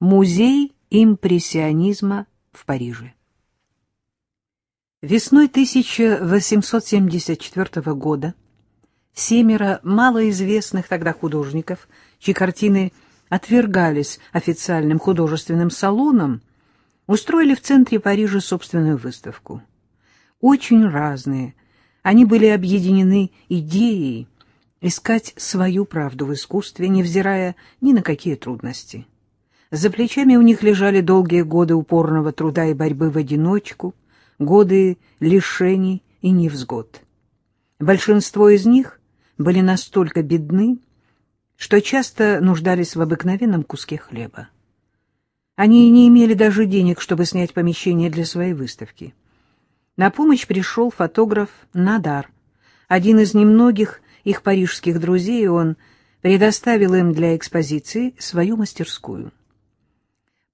Музей импрессионизма в Париже. Весной 1874 года семеро малоизвестных тогда художников, чьи картины отвергались официальным художественным салоном, устроили в центре Парижа собственную выставку. Очень разные, они были объединены идеей искать свою правду в искусстве, невзирая ни на какие трудности. За плечами у них лежали долгие годы упорного труда и борьбы в одиночку, годы лишений и невзгод. Большинство из них были настолько бедны, что часто нуждались в обыкновенном куске хлеба. Они не имели даже денег, чтобы снять помещение для своей выставки. На помощь пришел фотограф Надар, один из немногих их парижских друзей, он предоставил им для экспозиции свою мастерскую.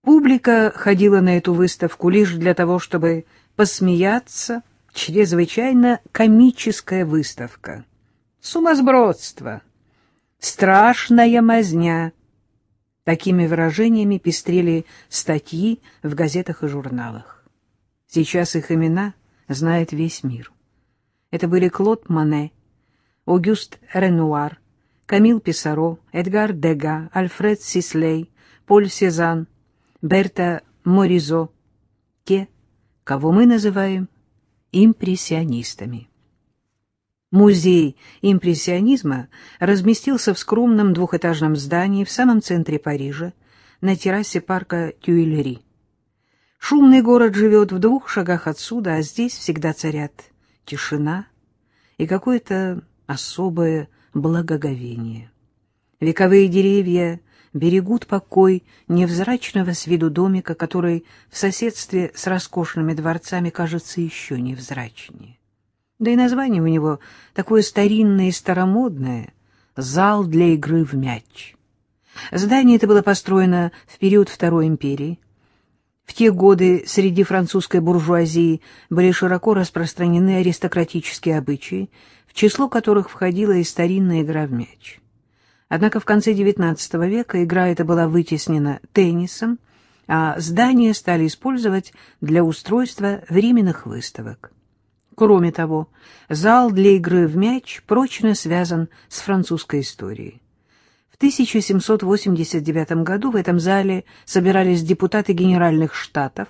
Публика ходила на эту выставку лишь для того, чтобы посмеяться. Чрезвычайно комическая выставка. Сумасбродство. Страшная мазня. Такими выражениями пестрели статьи в газетах и журналах. Сейчас их имена знает весь мир. Это были Клод Мане, Огюст Ренуар, Камил Писаро, Эдгар Дега, Альфред Сислей, Поль Сезанн, Берта Моризо, те, кого мы называем импрессионистами. Музей импрессионизма разместился в скромном двухэтажном здании в самом центре Парижа, на террасе парка Тюильри. Шумный город живет в двух шагах отсюда, а здесь всегда царят тишина и какое-то особое благоговение. Вековые деревья берегут покой невзрачного с виду домика, который в соседстве с роскошными дворцами кажется еще невзрачнее. Да и название у него такое старинное и старомодное — «Зал для игры в мяч». Здание это было построено в период Второй империи. В те годы среди французской буржуазии были широко распространены аристократические обычаи, в число которых входила и старинная игра в мяч. Однако в конце XIX века игра эта была вытеснена теннисом, а здания стали использовать для устройства временных выставок. Кроме того, зал для игры в мяч прочно связан с французской историей. В 1789 году в этом зале собирались депутаты Генеральных Штатов,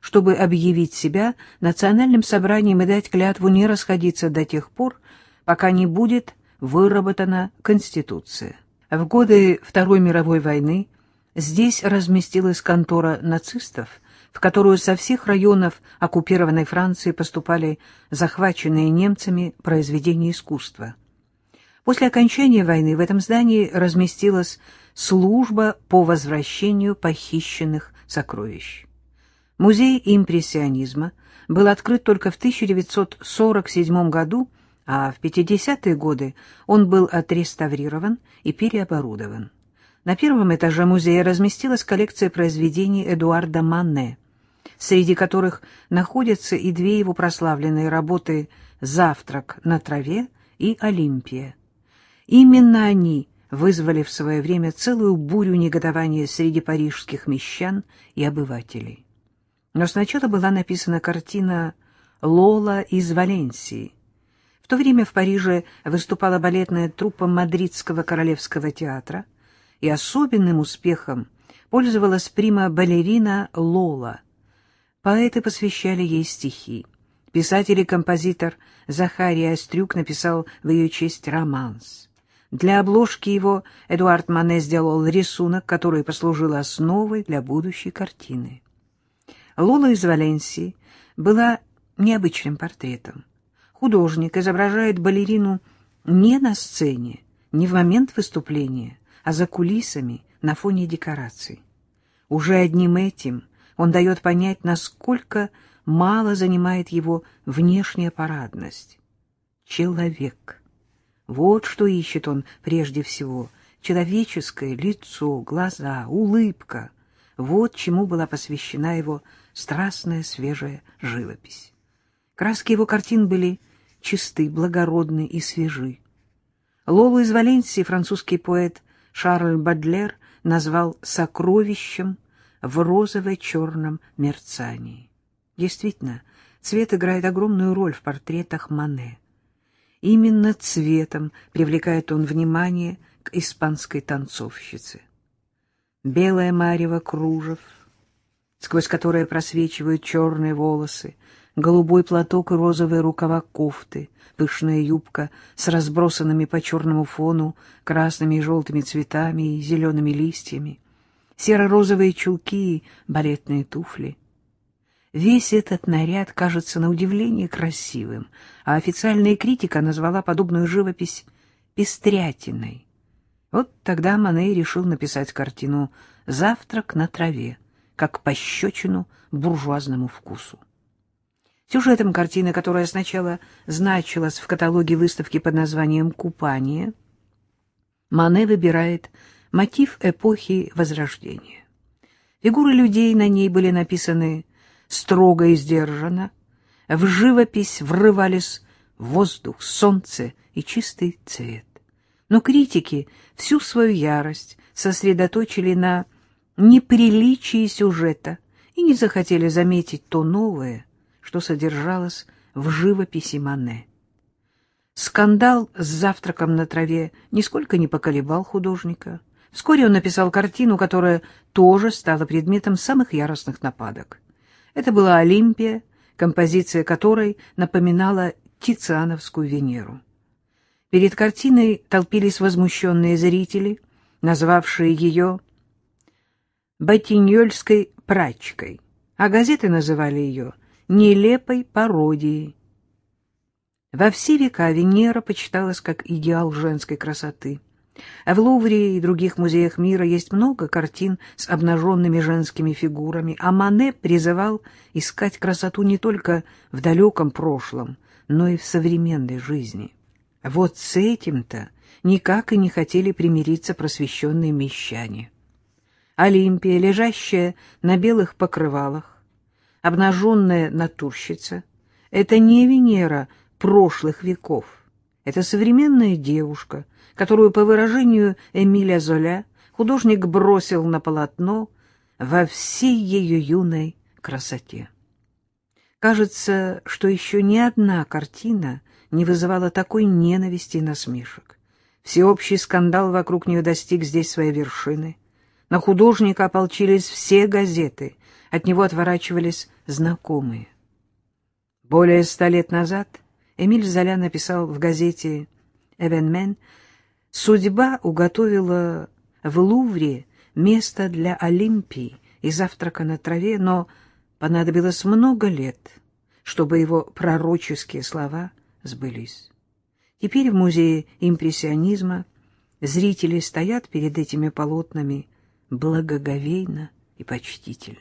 чтобы объявить себя национальным собранием и дать клятву не расходиться до тех пор, пока не будет выработана Конституция. В годы Второй мировой войны здесь разместилась контора нацистов, в которую со всех районов оккупированной Франции поступали захваченные немцами произведения искусства. После окончания войны в этом здании разместилась служба по возвращению похищенных сокровищ. Музей импрессионизма был открыт только в 1947 году а в 50-е годы он был отреставрирован и переоборудован. На первом этаже музея разместилась коллекция произведений Эдуарда Манне, среди которых находятся и две его прославленные работы «Завтрак на траве» и «Олимпия». Именно они вызвали в свое время целую бурю негодования среди парижских мещан и обывателей. Но сначала была написана картина «Лола из Валенсии», в то время в Париже выступала балетная труппа Мадридского королевского театра, и особенным успехом пользовалась прима-балерина Лола. Поэты посвящали ей стихи. Писатель и композитор Захарий Острюк написал в ее честь романс. Для обложки его Эдуард Мане сделал рисунок, который послужил основой для будущей картины. Лола из Валенсии была необычным портретом. Художник изображает балерину не на сцене, не в момент выступления, а за кулисами на фоне декораций. Уже одним этим он дает понять, насколько мало занимает его внешняя парадность. Человек. Вот что ищет он прежде всего. Человеческое лицо, глаза, улыбка. Вот чему была посвящена его страстная свежая живопись. Краски его картин были чисты, благородны и свежи. Лолу из Валенсии французский поэт Шарль Бадлер назвал сокровищем в розово-черном мерцании. Действительно, цвет играет огромную роль в портретах Мане. Именно цветом привлекает он внимание к испанской танцовщице. Белое марево кружев, сквозь которое просвечивают черные волосы, голубой платок и розовые рукава кофты, пышная юбка с разбросанными по черному фону красными и желтыми цветами и зелеными листьями, серо-розовые чулки и балетные туфли — Весь этот наряд кажется на удивление красивым, а официальная критика назвала подобную живопись «пестрятиной». Вот тогда Мане решил написать картину «Завтрак на траве», как пощечину буржуазному вкусу. Сюжетом картины, которая сначала значилась в каталоге выставки под названием «Купание», Мане выбирает мотив эпохи Возрождения. Фигуры людей на ней были написаны строго и сдержанно, в живопись врывались воздух, солнце и чистый цвет. Но критики всю свою ярость сосредоточили на неприличии сюжета и не захотели заметить то новое, что содержалось в живописи Мане. Скандал с завтраком на траве нисколько не поколебал художника. Вскоре он написал картину, которая тоже стала предметом самых яростных нападок. Это была Олимпия, композиция которой напоминала Тициановскую Венеру. Перед картиной толпились возмущенные зрители, назвавшие ее «ботиньольской прачкой», а газеты называли ее «нелепой пародией». Во все века Венера почиталась как идеал женской красоты. А в Лувре и других музеях мира есть много картин с обнаженными женскими фигурами, а Мане призывал искать красоту не только в далеком прошлом, но и в современной жизни. Вот с этим-то никак и не хотели примириться просвещенные мещане. Олимпия, лежащая на белых покрывалах, обнаженная натурщица — это не Венера прошлых веков, это современная девушка — которую, по выражению Эмиля Золя, художник бросил на полотно во всей ее юной красоте. Кажется, что еще ни одна картина не вызывала такой ненависти и насмешек. Всеобщий скандал вокруг нее достиг здесь своей вершины. На художника ополчились все газеты, от него отворачивались знакомые. Более ста лет назад Эмиль Золя написал в газете «Эвенмен» Судьба уготовила в Лувре место для Олимпии и завтрака на траве, но понадобилось много лет, чтобы его пророческие слова сбылись. Теперь в музее импрессионизма зрители стоят перед этими полотнами благоговейно и почтительно.